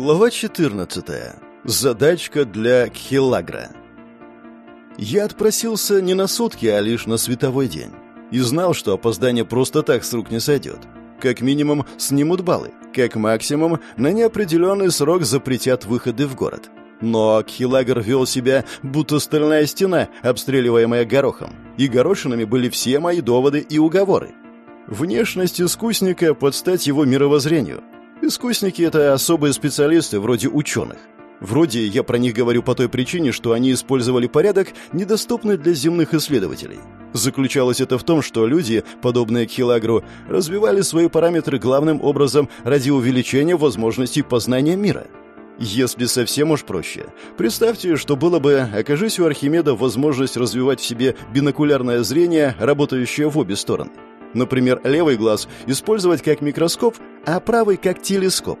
Глава 14. Задачка для Кхилагра. Я отпросился не на сутки, а лишь на световой день. И знал, что опоздание просто так с рук не сойдет. Как минимум снимут баллы, как максимум на неопределенный срок запретят выходы в город. Но Кхилагр вел себя, будто стальная стена, обстреливаемая горохом. И горошинами были все мои доводы и уговоры. Внешность искусника под стать его мировоззрению – Искусники — это особые специалисты, вроде ученых. Вроде я про них говорю по той причине, что они использовали порядок, недоступный для земных исследователей. Заключалось это в том, что люди, подобные Кхилагру, развивали свои параметры главным образом ради увеличения возможностей познания мира. Если совсем уж проще, представьте, что было бы, окажись у Архимеда возможность развивать в себе бинокулярное зрение, работающее в обе стороны. Например, левый глаз использовать как микроскоп, а правый как телескоп.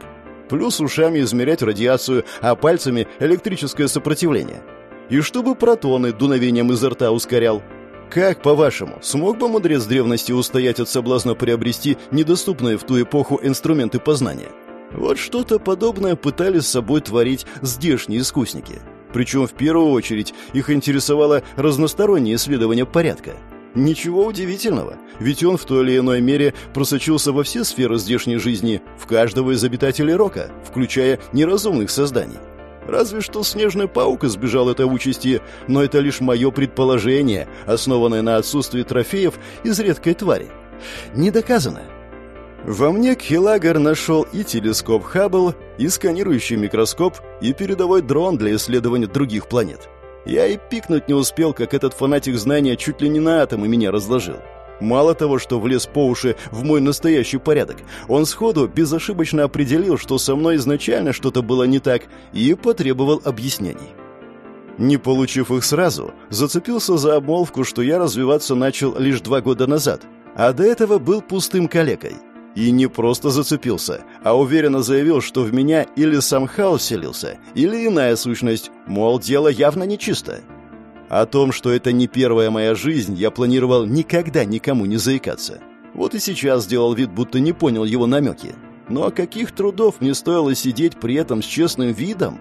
Плюс ушами измерять радиацию, а пальцами электрическое сопротивление. И чтобы протоны дуновением изо рта ускорял. Как, по-вашему, смог бы мудрец древности устоять от соблазна приобрести недоступные в ту эпоху инструменты познания? Вот что-то подобное пытались с собой творить здешние искусники. Причем в первую очередь их интересовало разностороннее исследование порядка – Ничего удивительного, ведь он в той или иной мере просочился во все сферы здешней жизни, в каждого из обитателей Рока, включая неразумных созданий. Разве что снежный паук избежал этой участи, но это лишь мое предположение, основанное на отсутствии трофеев из редкой твари. Не доказано. Во мне Кхилагер нашел и телескоп Хаббл, и сканирующий микроскоп, и передовой дрон для исследования других планет. Я и пикнуть не успел, как этот фанатик знания чуть ли не на атомы меня разложил. Мало того, что влез по уши в мой настоящий порядок, он сходу безошибочно определил, что со мной изначально что-то было не так, и потребовал объяснений. Не получив их сразу, зацепился за обмолвку, что я развиваться начал лишь два года назад, а до этого был пустым калекой. И не просто зацепился, а уверенно заявил, что в меня или сам хаос селился, или иная сущность, мол, дело явно нечисто. О том, что это не первая моя жизнь, я планировал никогда никому не заикаться. Вот и сейчас сделал вид, будто не понял его намеки. Но каких трудов мне стоило сидеть при этом с честным видом?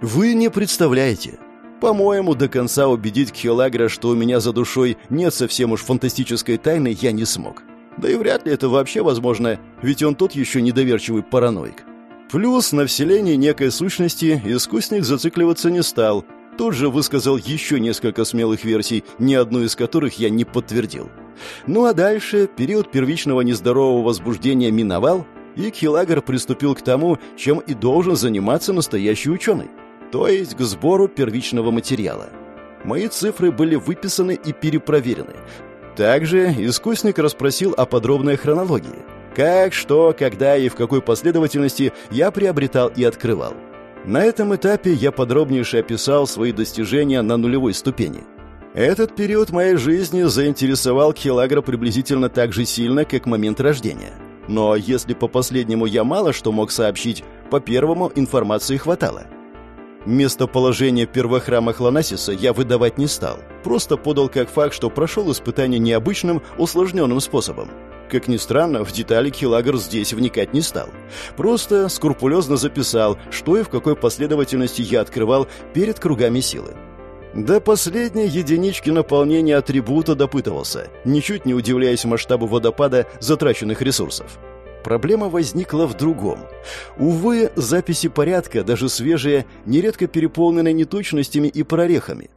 Вы не представляете. По-моему, до конца убедить Кхелагра, что у меня за душой нет совсем уж фантастической тайны, я не смог. Да и вряд ли это вообще возможно, ведь он тот еще недоверчивый параноик. Плюс на вселении некой сущности искусник зацикливаться не стал. Тут же высказал еще несколько смелых версий, ни одну из которых я не подтвердил. Ну а дальше период первичного нездорового возбуждения миновал, и Кхилагер приступил к тому, чем и должен заниматься настоящий ученый, то есть к сбору первичного материала. Мои цифры были выписаны и перепроверены, также искусник расспросил о подробной хронологии. Как, что, когда и в какой последовательности я приобретал и открывал. На этом этапе я подробнейше описал свои достижения на нулевой ступени. Этот период моей жизни заинтересовал Хелагра приблизительно так же сильно, как момент рождения. Но если по последнему я мало что мог сообщить, по первому информации хватало. Местоположение первохрама Хлонасиса я выдавать не стал. Просто подал как факт, что прошел испытание необычным, усложненным способом. Как ни странно, в детали Хилагер здесь вникать не стал. Просто скрупулезно записал, что и в какой последовательности я открывал перед кругами силы. До последней единички наполнения атрибута допытывался, ничуть не удивляясь масштабу водопада затраченных ресурсов. Проблема возникла в другом. Увы, записи порядка, даже свежие, нередко переполнены неточностями и прорехами.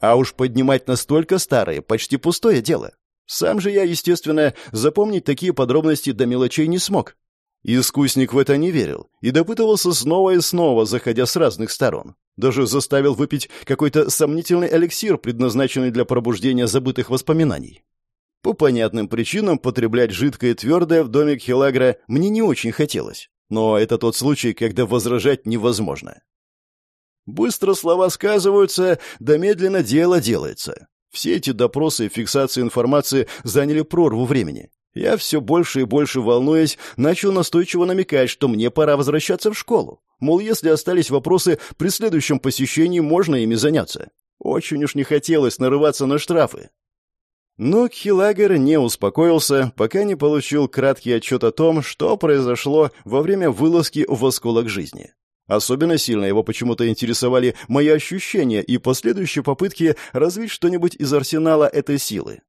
А уж поднимать настолько старые – почти пустое дело. Сам же я, естественно, запомнить такие подробности до мелочей не смог. Искусник в это не верил и допытывался снова и снова, заходя с разных сторон. Даже заставил выпить какой-то сомнительный эликсир, предназначенный для пробуждения забытых воспоминаний. По понятным причинам потреблять жидкое и твердое в доме Хелагра мне не очень хотелось. Но это тот случай, когда возражать невозможно. Быстро слова сказываются, да медленно дело делается. Все эти допросы и фиксации информации заняли прорву времени. Я все больше и больше волнуясь, начал настойчиво намекать, что мне пора возвращаться в школу. Мол, если остались вопросы, при следующем посещении можно ими заняться. Очень уж не хотелось нарываться на штрафы. Но Кхилагер не успокоился, пока не получил краткий отчет о том, что произошло во время вылазки в осколок жизни. Особенно сильно его почему-то интересовали мои ощущения и последующие попытки развить что-нибудь из арсенала этой силы.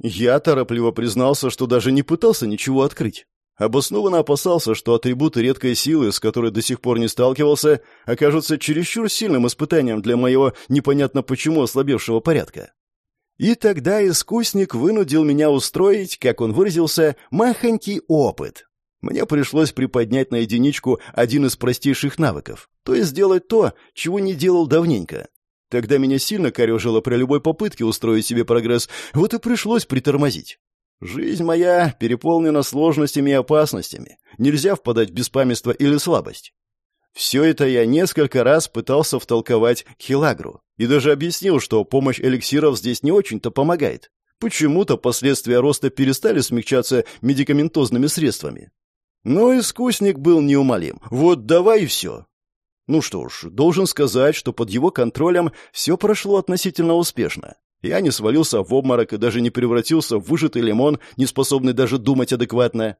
Я торопливо признался, что даже не пытался ничего открыть. Обоснованно опасался, что атрибуты редкой силы, с которой до сих пор не сталкивался, окажутся чересчур сильным испытанием для моего непонятно почему ослабевшего порядка. И тогда искусник вынудил меня устроить, как он выразился, махонький опыт. Мне пришлось приподнять на единичку один из простейших навыков, то есть сделать то, чего не делал давненько. Тогда меня сильно корежило при любой попытке устроить себе прогресс, вот и пришлось притормозить. Жизнь моя переполнена сложностями и опасностями. Нельзя впадать в беспамятство или слабость. Все это я несколько раз пытался втолковать Хилагру и даже объяснил, что помощь эликсиров здесь не очень-то помогает. Почему-то последствия роста перестали смягчаться медикаментозными средствами. Но искусник был неумолим. Вот давай и все. Ну что ж, должен сказать, что под его контролем все прошло относительно успешно. Я не свалился в обморок и даже не превратился в выжатый лимон, не способный даже думать адекватно.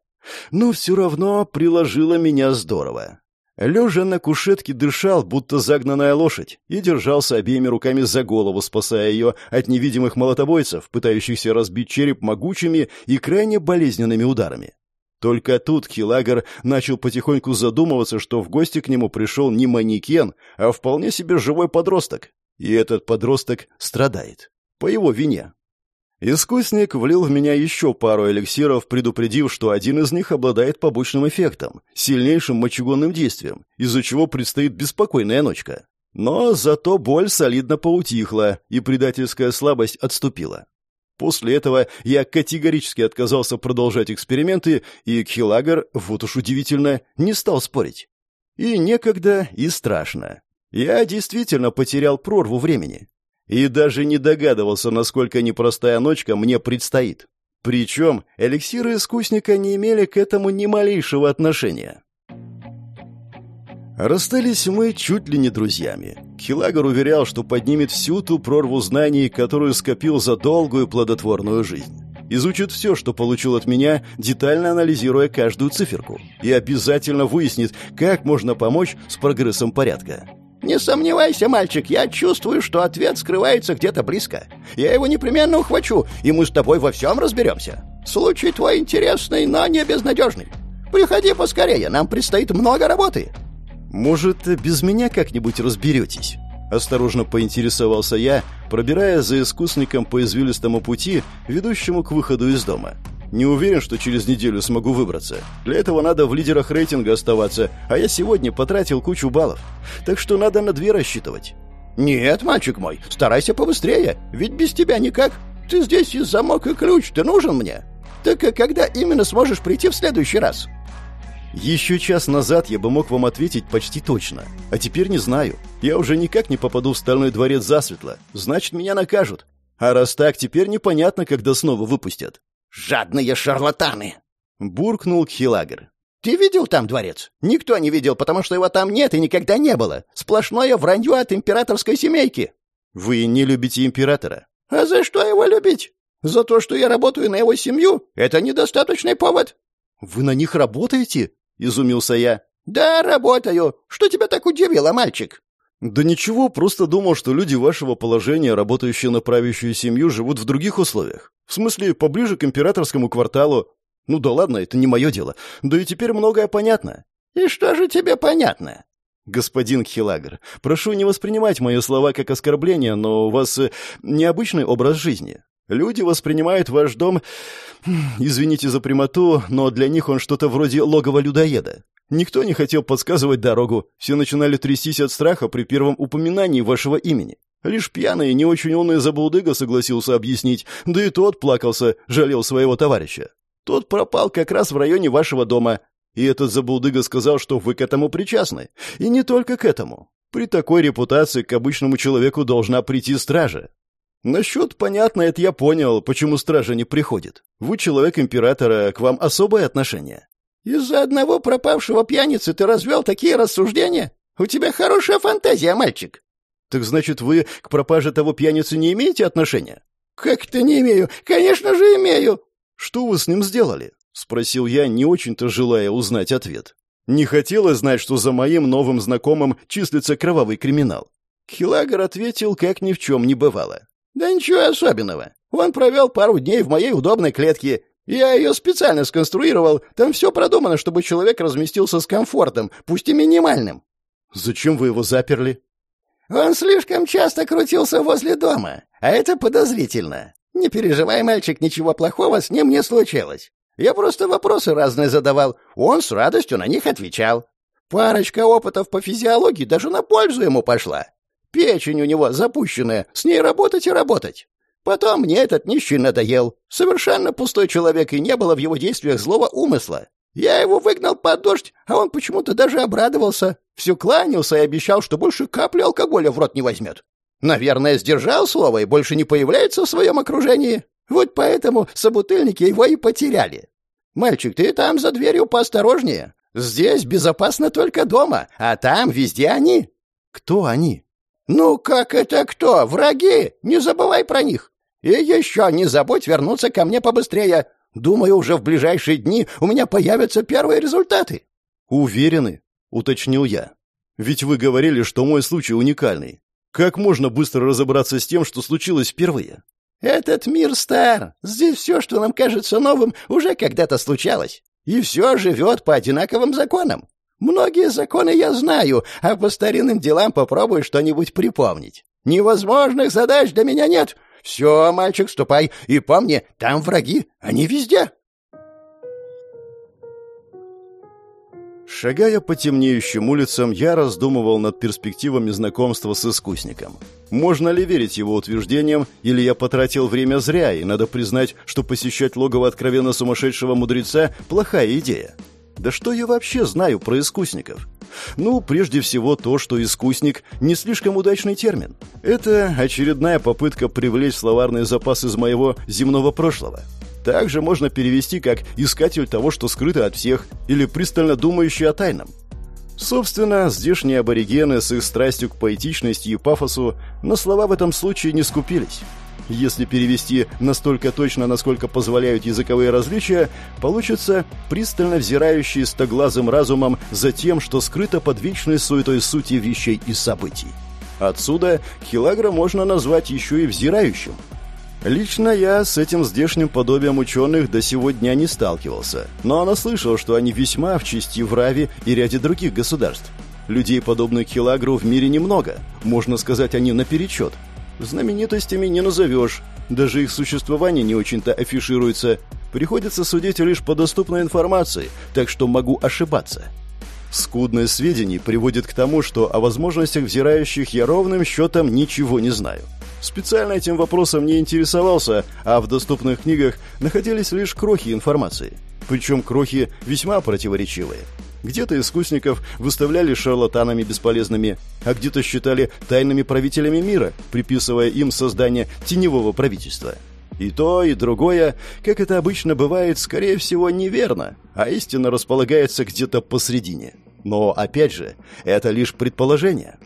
Но все равно приложило меня здорово. Лежа на кушетке дышал, будто загнанная лошадь, и держался обеими руками за голову, спасая ее от невидимых молотобойцев, пытающихся разбить череп могучими и крайне болезненными ударами. Только тут Хилагер начал потихоньку задумываться, что в гости к нему пришел не манекен, а вполне себе живой подросток. И этот подросток страдает. По его вине. Искусник влил в меня еще пару эликсиров, предупредив, что один из них обладает побочным эффектом, сильнейшим мочегонным действием, из-за чего предстоит беспокойная ночка. Но зато боль солидно поутихла, и предательская слабость отступила. После этого я категорически отказался продолжать эксперименты, и Кхилагер, вот уж удивительно, не стал спорить. И некогда, и страшно. Я действительно потерял прорву времени и даже не догадывался, насколько непростая ночка мне предстоит. Причем эликсиры искусника не имели к этому ни малейшего отношения. Расстались мы чуть ли не друзьями. Хилагер уверял, что поднимет всю ту прорву знаний, которую скопил за долгую плодотворную жизнь. Изучит все, что получил от меня, детально анализируя каждую циферку. И обязательно выяснит, как можно помочь с прогрессом порядка. «Не сомневайся, мальчик, я чувствую, что ответ скрывается где-то близко. Я его непременно ухвачу, и мы с тобой во всем разберемся. Случай твой интересный, но не безнадежный. Приходи поскорее, нам предстоит много работы». «Может, без меня как-нибудь разберетесь?» Осторожно поинтересовался я, пробирая за искусником по извилистому пути, ведущему к выходу из дома. Не уверен, что через неделю смогу выбраться. Для этого надо в лидерах рейтинга оставаться, а я сегодня потратил кучу баллов. Так что надо на две рассчитывать. Нет, мальчик мой, старайся побыстрее, ведь без тебя никак. Ты здесь и замок, и ключ, ты нужен мне. Так а когда именно сможешь прийти в следующий раз? Еще час назад я бы мог вам ответить почти точно. А теперь не знаю. Я уже никак не попаду в Стальной дворец засветло. Значит, меня накажут. А раз так, теперь непонятно, когда снова выпустят. «Жадные шарлатаны!» — буркнул Хилагер. «Ты видел там дворец? Никто не видел, потому что его там нет и никогда не было. Сплошное вранье от императорской семейки». «Вы не любите императора?» «А за что его любить? За то, что я работаю на его семью? Это недостаточный повод». «Вы на них работаете?» — изумился я. «Да, работаю. Что тебя так удивило, мальчик?» «Да ничего, просто думал, что люди вашего положения, работающие на правящую семью, живут в других условиях. В смысле, поближе к императорскому кварталу. Ну да ладно, это не мое дело. Да и теперь многое понятно». «И что же тебе понятно?» «Господин Хилагер, прошу не воспринимать мои слова как оскорбление, но у вас э, необычный образ жизни. Люди воспринимают ваш дом, извините за прямоту, но для них он что-то вроде логова людоеда. Никто не хотел подсказывать дорогу, все начинали трястись от страха при первом упоминании вашего имени. Лишь пьяный и не очень умный заблудыга согласился объяснить, да и тот плакался, жалел своего товарища. Тот пропал как раз в районе вашего дома, и этот заблудыга сказал, что вы к этому причастны. И не только к этому. При такой репутации к обычному человеку должна прийти стража. Насчет, понятно, это я понял, почему стража не приходит. Вы человек императора, к вам особое отношение. Из-за одного пропавшего пьяницы ты развел такие рассуждения? У тебя хорошая фантазия, мальчик. Так значит, вы к пропаже того пьяницы не имеете отношения? Как-то не имею. Конечно же, имею. Что вы с ним сделали? Спросил я, не очень-то желая узнать ответ. Не хотелось знать, что за моим новым знакомым числится кровавый криминал. Хилагер ответил, как ни в чем не бывало. «Да ничего особенного. Он провел пару дней в моей удобной клетке. Я ее специально сконструировал. Там все продумано, чтобы человек разместился с комфортом, пусть и минимальным». «Зачем вы его заперли?» «Он слишком часто крутился возле дома, а это подозрительно. Не переживай, мальчик, ничего плохого с ним не случилось. Я просто вопросы разные задавал, он с радостью на них отвечал. Парочка опытов по физиологии даже на пользу ему пошла. Печень у него запущенная, с ней работать и работать. Потом мне этот нищий надоел. Совершенно пустой человек, и не было в его действиях злого умысла. Я его выгнал под дождь, а он почему-то даже обрадовался. Все кланялся и обещал, что больше капли алкоголя в рот не возьмет. Наверное, сдержал слово и больше не появляется в своем окружении. Вот поэтому собутыльники его и потеряли. Мальчик, ты там за дверью поосторожнее. Здесь безопасно только дома, а там везде они. Кто они? Ну как это кто? Враги. Не забывай про них. И еще не забудь вернуться ко мне побыстрее. Думаю, уже в ближайшие дни у меня появятся первые результаты. Уверены? Уточнил я. Ведь вы говорили, что мой случай уникальный. Как можно быстро разобраться с тем, что случилось впервые? Этот мир стар. Здесь все, что нам кажется новым, уже когда-то случалось. И все живет по одинаковым законам. Многие законы я знаю, а по старинным делам попробуй что-нибудь припомнить. Невозможных задач для меня нет. Все, мальчик, ступай. И помни, там враги, они везде. Шагая по темнеющим улицам, я раздумывал над перспективами знакомства с искусником. Можно ли верить его утверждениям, или я потратил время зря, и надо признать, что посещать логово откровенно сумасшедшего мудреца – плохая идея. Да что я вообще знаю про искусников? Ну, прежде всего то, что искусник – не слишком удачный термин. Это очередная попытка привлечь словарный запас из моего земного прошлого – также можно перевести как «искатель того, что скрыто от всех» или «пристально думающий о тайном». Собственно, здешние аборигены с их страстью к поэтичности и пафосу на слова в этом случае не скупились. Если перевести настолько точно, насколько позволяют языковые различия, получится пристально взирающий стоглазым разумом за тем, что скрыто под вечной суетой сути вещей и событий. Отсюда Хилагра можно назвать еще и взирающим – Лично я с этим здешним подобием ученых до сего дня не сталкивался, но она слышала, что они весьма в чести в Раве и ряде других государств. Людей, подобных Хилагру, в мире немного. Можно сказать, они наперечет. Знаменитостями не назовешь. Даже их существование не очень-то афишируется. Приходится судить лишь по доступной информации, так что могу ошибаться. Скудность сведений приводит к тому, что о возможностях взирающих я ровным счетом ничего не знаю. Специально этим вопросом не интересовался, а в доступных книгах находились лишь крохи информации. Причем крохи весьма противоречивые. Где-то искусников выставляли шарлатанами бесполезными, а где-то считали тайными правителями мира, приписывая им создание теневого правительства. И то, и другое, как это обычно бывает, скорее всего, неверно, а истина располагается где-то посредине. Но, опять же, это лишь предположение.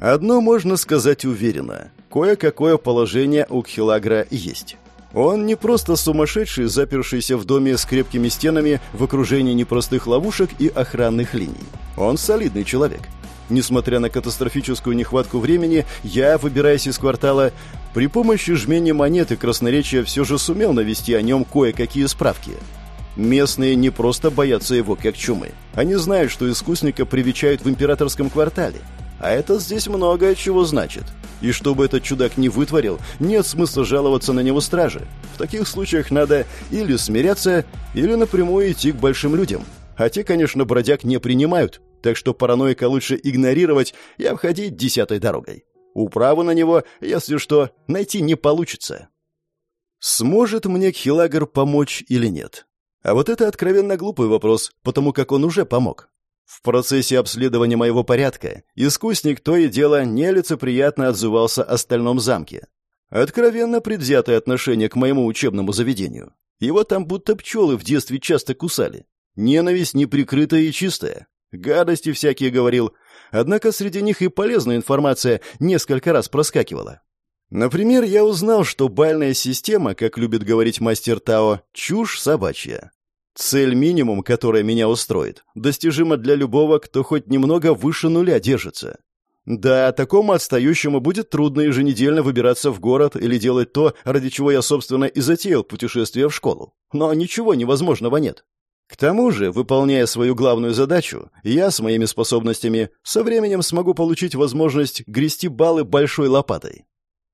Одно можно сказать уверенно. Кое-какое положение у Кхилагра есть. Он не просто сумасшедший, запершийся в доме с крепкими стенами в окружении непростых ловушек и охранных линий. Он солидный человек. Несмотря на катастрофическую нехватку времени, я, выбираясь из квартала, при помощи жмения монеты красноречия все же сумел навести о нем кое-какие справки. Местные не просто боятся его как чумы. Они знают, что искусника привечают в императорском квартале. А это здесь многое чего значит. И чтобы этот чудак не вытворил, нет смысла жаловаться на него стражи. В таких случаях надо или смиряться, или напрямую идти к большим людям. А те, конечно, бродяг не принимают, так что параноика лучше игнорировать и обходить десятой дорогой. Управу на него, если что, найти не получится. Сможет мне Хилагер помочь или нет? А вот это откровенно глупый вопрос, потому как он уже помог. В процессе обследования моего порядка искусник то и дело нелицеприятно отзывался о стальном замке. Откровенно предвзятое отношение к моему учебному заведению. Его там будто пчелы в детстве часто кусали. Ненависть неприкрытая и чистая. Гадости всякие говорил. Однако среди них и полезная информация несколько раз проскакивала. Например, я узнал, что бальная система, как любит говорить мастер Тао, чушь собачья. Цель минимум, которая меня устроит, достижима для любого, кто хоть немного выше нуля держится. Да, такому отстающему будет трудно еженедельно выбираться в город или делать то, ради чего я, собственно, и затеял путешествие в школу. Но ничего невозможного нет. К тому же, выполняя свою главную задачу, я с моими способностями со временем смогу получить возможность грести баллы большой лопатой.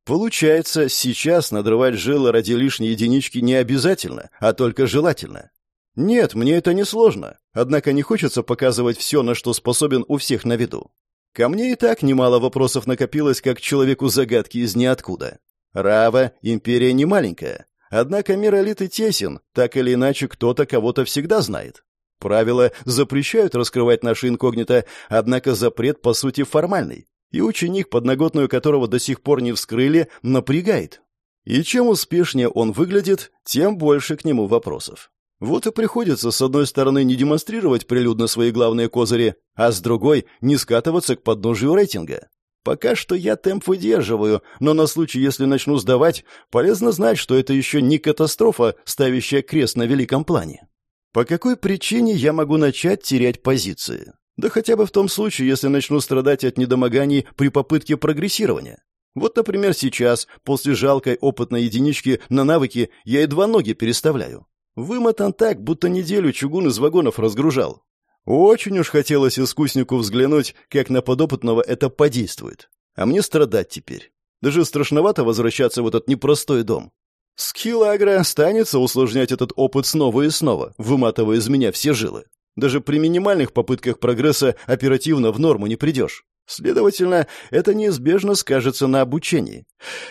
Получается, сейчас надрывать жилы ради лишней единички не обязательно, а только желательно. Нет, мне это не сложно, однако не хочется показывать все, на что способен у всех на виду. Ко мне и так немало вопросов накопилось, как человеку загадки из ниоткуда. Рава — империя не маленькая, однако мир элиты тесен, так или иначе кто-то кого-то всегда знает. Правила запрещают раскрывать наши инкогнито, однако запрет по сути формальный, и ученик, подноготную которого до сих пор не вскрыли, напрягает. И чем успешнее он выглядит, тем больше к нему вопросов. Вот и приходится, с одной стороны, не демонстрировать прилюдно свои главные козыри, а с другой — не скатываться к подножию рейтинга. Пока что я темп выдерживаю, но на случай, если начну сдавать, полезно знать, что это еще не катастрофа, ставящая крест на великом плане. По какой причине я могу начать терять позиции? Да хотя бы в том случае, если начну страдать от недомоганий при попытке прогрессирования. Вот, например, сейчас, после жалкой опытной единички на навыки, я едва ноги переставляю. Вымотан так, будто неделю чугун из вагонов разгружал. Очень уж хотелось искуснику взглянуть, как на подопытного это подействует. А мне страдать теперь. Даже страшновато возвращаться в этот непростой дом. Скилл Агро останется усложнять этот опыт снова и снова, выматывая из меня все жилы. Даже при минимальных попытках прогресса оперативно в норму не придешь. Следовательно, это неизбежно скажется на обучении.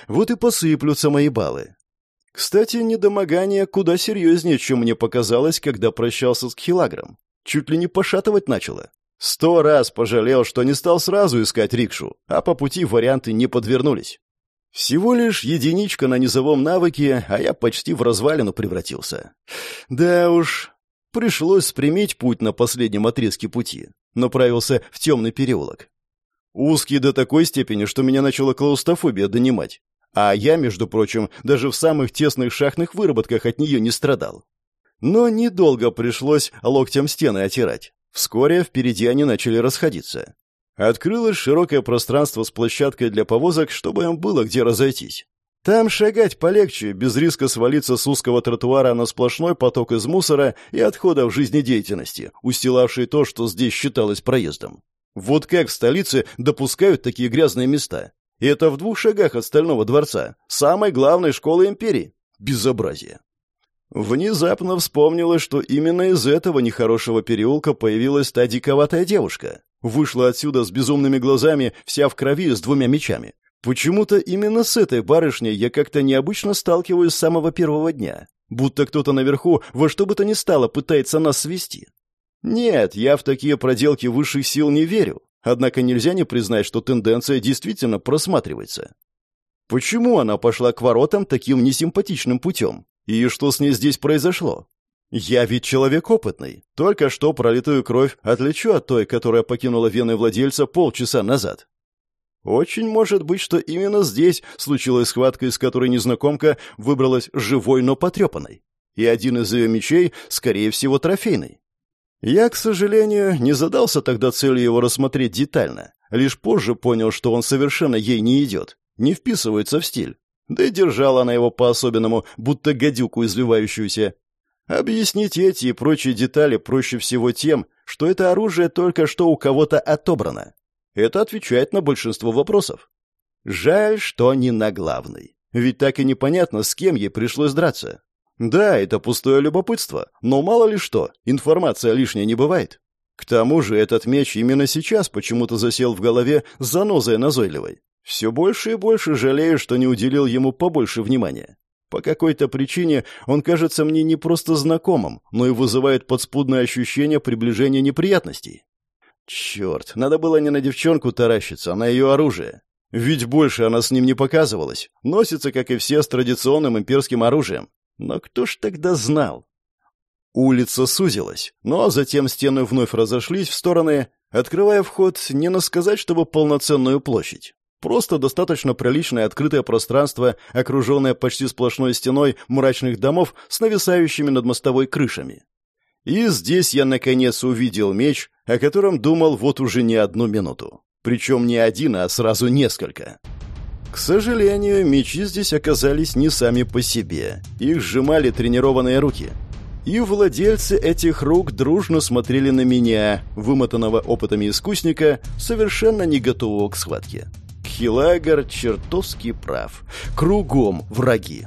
Вот и посыплются мои баллы. Кстати, недомогание куда серьезнее, чем мне показалось, когда прощался с Кхилагром. Чуть ли не пошатывать начало. Сто раз пожалел, что не стал сразу искать рикшу, а по пути варианты не подвернулись. Всего лишь единичка на низовом навыке, а я почти в развалину превратился. Да уж, пришлось спрямить путь на последнем отрезке пути. Направился в темный переулок. Узкий до такой степени, что меня начала клаустрофобия донимать. А я, между прочим, даже в самых тесных шахтных выработках от нее не страдал. Но недолго пришлось локтем стены отирать. Вскоре впереди они начали расходиться. Открылось широкое пространство с площадкой для повозок, чтобы им было где разойтись. Там шагать полегче, без риска свалиться с узкого тротуара на сплошной поток из мусора и отходов жизнедеятельности, устилавший то, что здесь считалось проездом. Вот как в столице допускают такие грязные места? И это в двух шагах от Стального дворца, самой главной школы империи. Безобразие. Внезапно вспомнилось, что именно из этого нехорошего переулка появилась та диковатая девушка. Вышла отсюда с безумными глазами, вся в крови с двумя мечами. Почему-то именно с этой барышней я как-то необычно сталкиваюсь с самого первого дня. Будто кто-то наверху во что бы то ни стало пытается нас свести. Нет, я в такие проделки высших сил не верю. Однако нельзя не признать, что тенденция действительно просматривается. Почему она пошла к воротам таким несимпатичным путем? И что с ней здесь произошло? Я ведь человек опытный. Только что пролитую кровь отличу от той, которая покинула вены владельца полчаса назад. Очень может быть, что именно здесь случилась схватка, из которой незнакомка выбралась живой, но потрепанной. И один из ее мечей, скорее всего, трофейный. Я, к сожалению, не задался тогда целью его рассмотреть детально. Лишь позже понял, что он совершенно ей не идет, не вписывается в стиль. Да и держала она его по-особенному, будто гадюку извивающуюся. Объяснить эти и прочие детали проще всего тем, что это оружие только что у кого-то отобрано. Это отвечает на большинство вопросов. Жаль, что не на главный. Ведь так и непонятно, с кем ей пришлось драться. Да, это пустое любопытство, но мало ли что, информация лишняя не бывает. К тому же этот меч именно сейчас почему-то засел в голове занозой назойливой. Все больше и больше жалею, что не уделил ему побольше внимания. По какой-то причине он кажется мне не просто знакомым, но и вызывает подспудное ощущение приближения неприятностей. Черт, надо было не на девчонку таращиться, а на ее оружие. Ведь больше она с ним не показывалась. Носится, как и все, с традиционным имперским оружием. Но кто ж тогда знал? Улица сузилась, но затем стены вновь разошлись в стороны, открывая вход не на сказать, чтобы полноценную площадь. Просто достаточно приличное открытое пространство, окруженное почти сплошной стеной мрачных домов с нависающими над мостовой крышами. И здесь я, наконец, увидел меч, о котором думал вот уже не одну минуту. Причем не один, а сразу несколько. К сожалению, мечи здесь оказались не сами по себе. Их сжимали тренированные руки. И владельцы этих рук дружно смотрели на меня, вымотанного опытами искусника, совершенно не готового к схватке. Хилагар чертовски прав. Кругом враги.